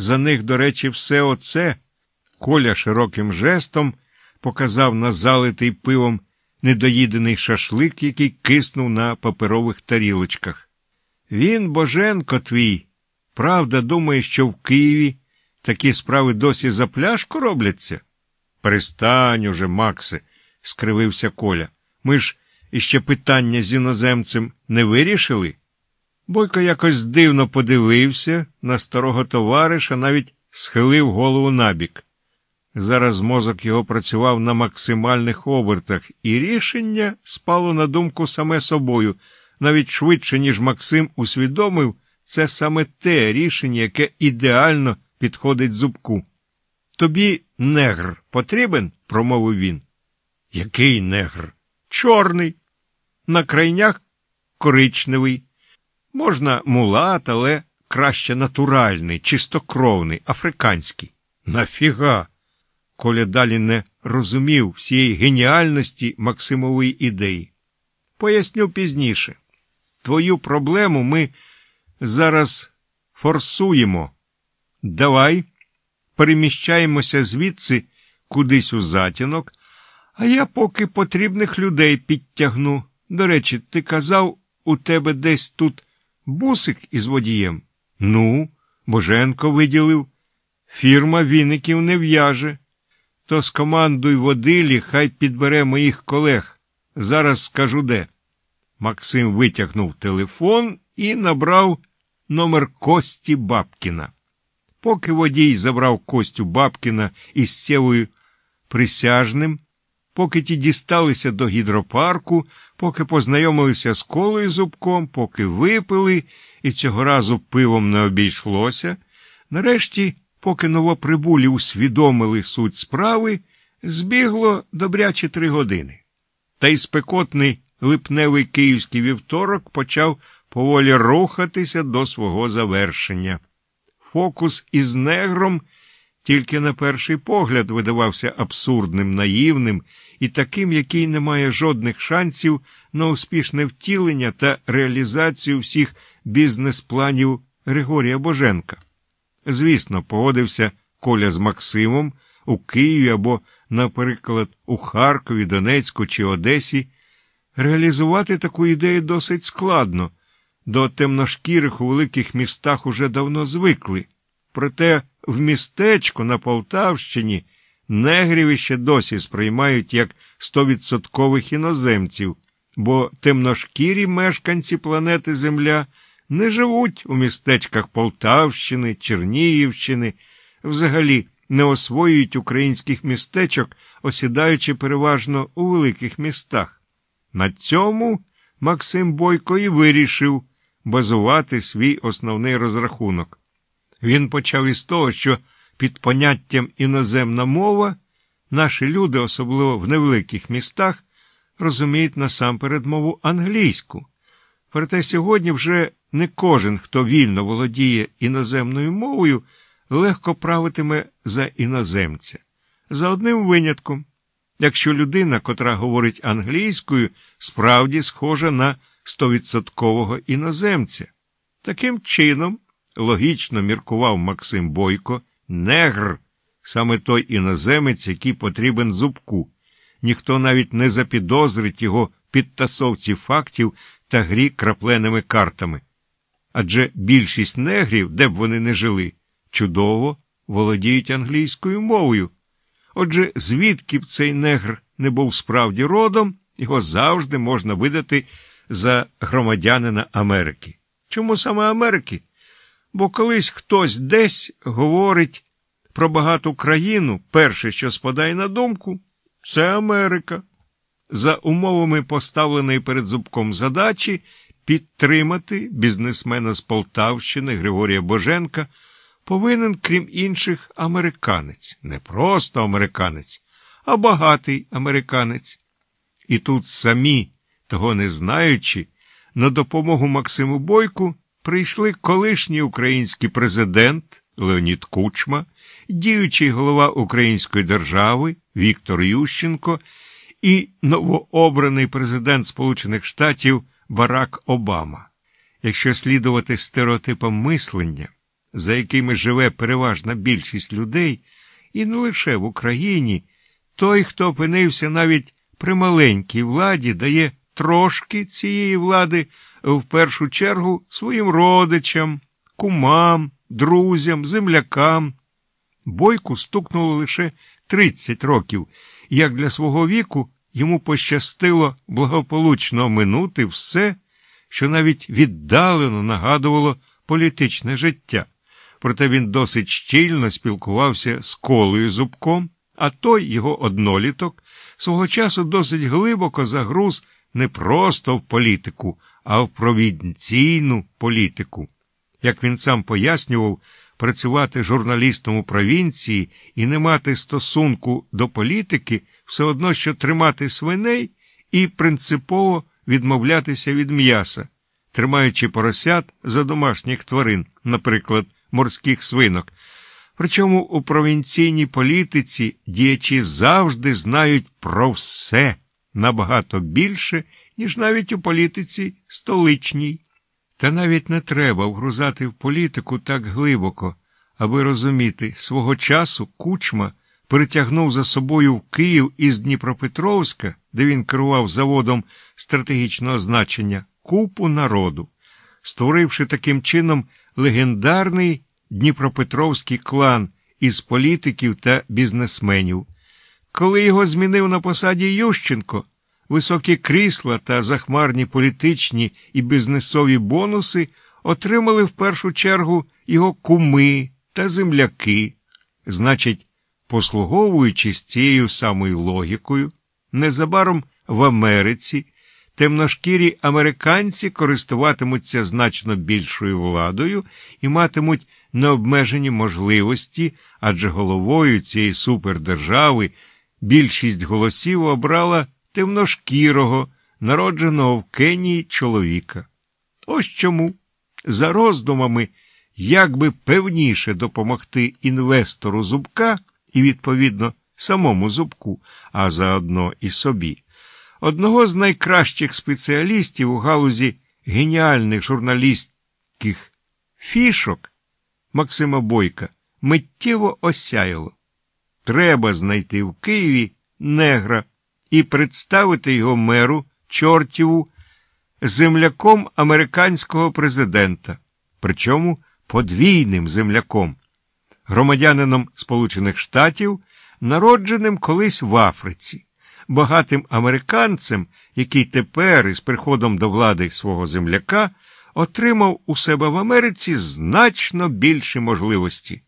за них, до речі, все оце. Коля широким жестом показав на залитий пивом недоїдений шашлик, який киснув на паперових тарілочках. Він, Боженко твій, правда, думає, що в Києві такі справи досі за пляшку робляться? Перестань уже, Максе, скривився Коля. Ми ж іще питання з іноземцем не вирішили. Бойко якось дивно подивився на старого товариша, навіть схилив голову набік. Зараз мозок його працював на максимальних обертах, і рішення спало на думку саме собою, навіть швидше, ніж Максим усвідомив, це саме те рішення, яке ідеально підходить зубку. Тобі негр потрібен? промовив він. Який негр? Чорний. На крайнях коричневий. Можна мулат, але краще натуральний, чистокровний, африканський. Нафіга? Коля далі не розумів всієї геніальності Максимової ідеї. Поясню пізніше. Твою проблему ми зараз форсуємо. Давай переміщаємося звідси кудись у затінок, а я поки потрібних людей підтягну. До речі, ти казав, у тебе десь тут бусик із водієм? Ну, Боженко виділив. Фірма віників не в'яже. То скомандуй водилі, хай підбере моїх колег. Зараз скажу де. Максим витягнув телефон і набрав номер Кості Бабкіна. Поки водій забрав Костю Бабкіна із сєвою присяжним, поки ті дісталися до гідропарку, поки познайомилися з колою зубком, поки випили, і цього разу пивом не обійшлося, нарешті, поки новоприбулі усвідомили суть справи, збігло добряче три години. Та й спекотний липневий київський вівторок почав поволі рухатися до свого завершення. Фокус із негром тільки на перший погляд видавався абсурдним, наївним і таким, який не має жодних шансів на успішне втілення та реалізацію всіх бізнес-планів Григорія Боженка. Звісно, погодився Коля з Максимом у Києві або, наприклад, у Харкові, Донецьку чи Одесі. Реалізувати таку ідею досить складно. До темношкірих у великих містах уже давно звикли. Проте в містечку на Полтавщині негрів ще досі сприймають як стовідсоткових іноземців, бо темношкірі мешканці планети Земля не живуть у містечках Полтавщини, Чернігівщини, взагалі не освоюють українських містечок, осідаючи переважно у великих містах. На цьому Максим Бойко і вирішив базувати свій основний розрахунок. Він почав із того, що під поняттям іноземна мова наші люди, особливо в невеликих містах, розуміють насамперед мову англійську. Проте сьогодні вже не кожен, хто вільно володіє іноземною мовою, легко правитиме за іноземця. За одним винятком, якщо людина, котра говорить англійською, справді схожа на стовідсоткового іноземця. Таким чином, логічно міркував Максим Бойко, негр, саме той іноземець, який потрібен зубку. Ніхто навіть не запідозрить його підтасовці фактів та грі крапленими картами. Адже більшість негрів, де б вони не жили, чудово володіють англійською мовою. Отже, звідки б цей негр не був справді родом, його завжди можна видати за громадянина Америки. Чому саме Америки? Бо колись хтось десь говорить про багату країну, перше, що спадає на думку, це Америка. За умовами поставленої перед зубком задачі підтримати бізнесмена з Полтавщини Григорія Боженка повинен, крім інших, американець. Не просто американець, а багатий американець. І тут самі того не знаючи, на допомогу Максиму Бойку прийшли колишній український президент Леонід Кучма, діючий голова Української держави Віктор Ющенко і новообраний президент Сполучених Штатів Барак Обама. Якщо слідувати стереотипам мислення, за якими живе переважна більшість людей, і не лише в Україні, той, хто опинився навіть при маленькій владі, дає трошки цієї влади в першу чергу своїм родичам, кумам, друзям, землякам. Бойку стукнуло лише 30 років, як для свого віку йому пощастило благополучно минути все, що навіть віддалено нагадувало політичне життя. Проте він досить щільно спілкувався з колею зубком, а той його одноліток свого часу досить глибоко загруз не просто в політику, а в провінційну політику. Як він сам пояснював, працювати журналістом у провінції і не мати стосунку до політики все одно, що тримати свиней і принципово відмовлятися від м'яса, тримаючи поросят за домашніх тварин, наприклад, морських свинок. Причому у провінційній політиці діячі завжди знають про все набагато більше, ніж навіть у політиці столичній. Та навіть не треба вгрузати в політику так глибоко, аби розуміти, свого часу кучма перетягнув за собою в Київ із Дніпропетровська, де він керував заводом стратегічного значення, купу народу, створивши таким чином легендарний Дніпропетровський клан із політиків та бізнесменів. Коли його змінив на посаді Ющенко, високі крісла та захмарні політичні і бізнесові бонуси отримали в першу чергу його куми та земляки. Значить, послуговуючись цією самою логікою, незабаром в Америці темношкірі американці користуватимуться значно більшою владою і матимуть необмежені можливості, адже головою цієї супердержави більшість голосів обрала темношкірого, народженого в Кенії чоловіка. Ось чому, за роздумами, як би певніше допомогти інвестору зубка і, відповідно, самому зубку, а заодно і собі, одного з найкращих спеціалістів у галузі геніальних журналістських фішок Максима Бойка миттєво осяяло. Треба знайти в Києві негра і представити його меру Чортіву земляком американського президента, причому подвійним земляком, громадянином Сполучених Штатів, народженим колись в Африці, багатим американцем, який тепер, із приходом до влади свого земляка, отримав у себе в Америці значно більші можливості.